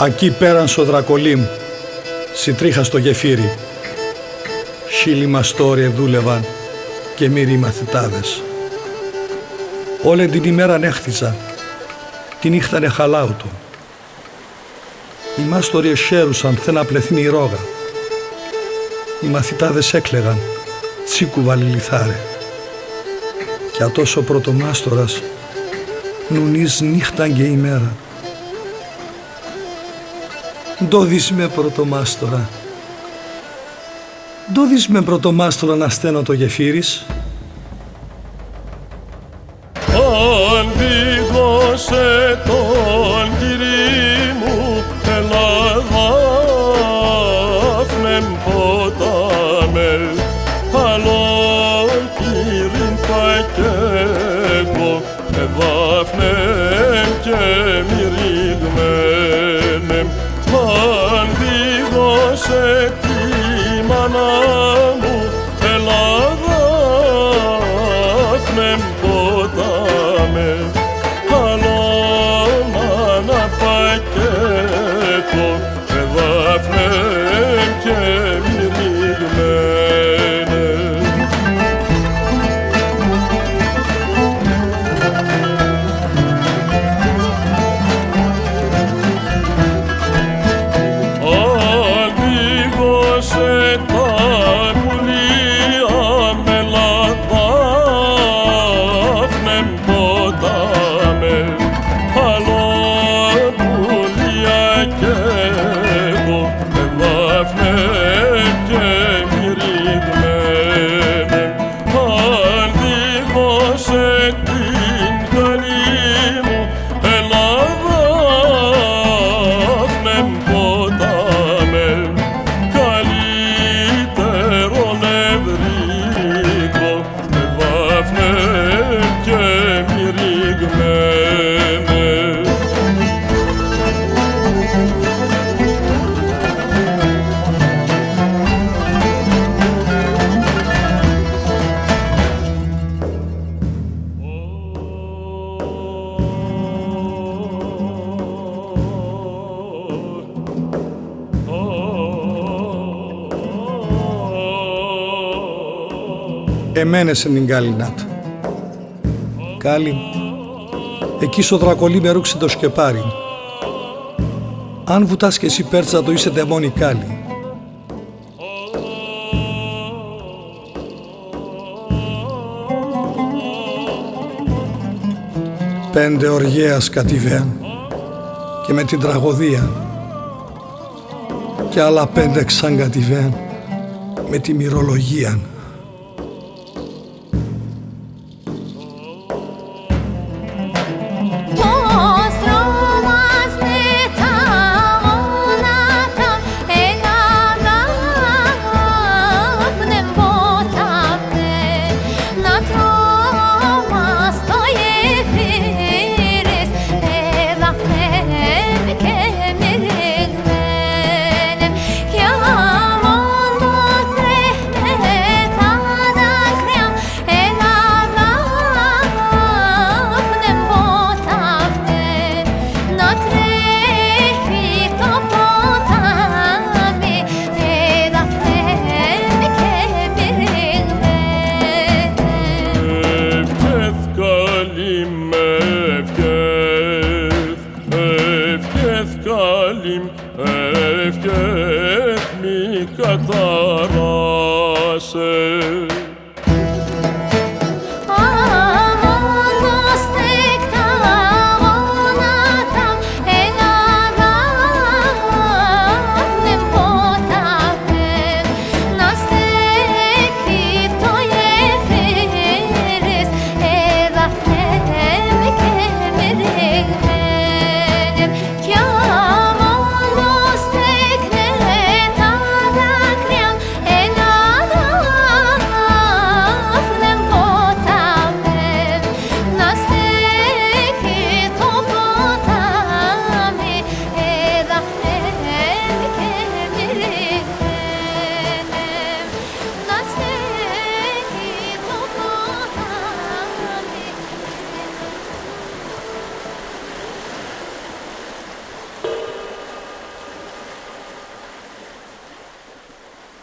Ακεί πέραν στο δρακολίμ, σιτρίχα στο γεφύρι. Χίλι μαστόρια δούλευαν και μυρί μαθητάδες. Όλη την ημέρα νέχτιζαν, τη νύχτα χαλάουτο. Οι μάστοροι εσέρουσαν θένα πλεθύνει η ρόγα. Οι μαθητάδες έκλεγαν, τσίκου βαλιλιθάρε. Κι ατός ο πρωτομάστορας νουνείς νύχταν και ημέρα. Ντόδεις με πρωτομάστορα. Ντόδεις με πρωτομάστορα να στένω το γεφύρις. Αντίγωσε τον μάνα μου Ελλάδα φνεμ ποτάμε Εμένες εν την κάλλη νάτ. Κάλλη, εκεί στο δρακολί με ρούξε το σκεπάρι. Αν βουτάς και εσύ πέρτσα το είσαι δαιμόνι κάλλη. Πέντε οργέας κατηβαίαν και με την τραγωδία και άλλα πέντε ξανκατηβαίαν με τη μυρολογία. Ευχeth, ευχeth καλήμ, ευχeth μη καταράσες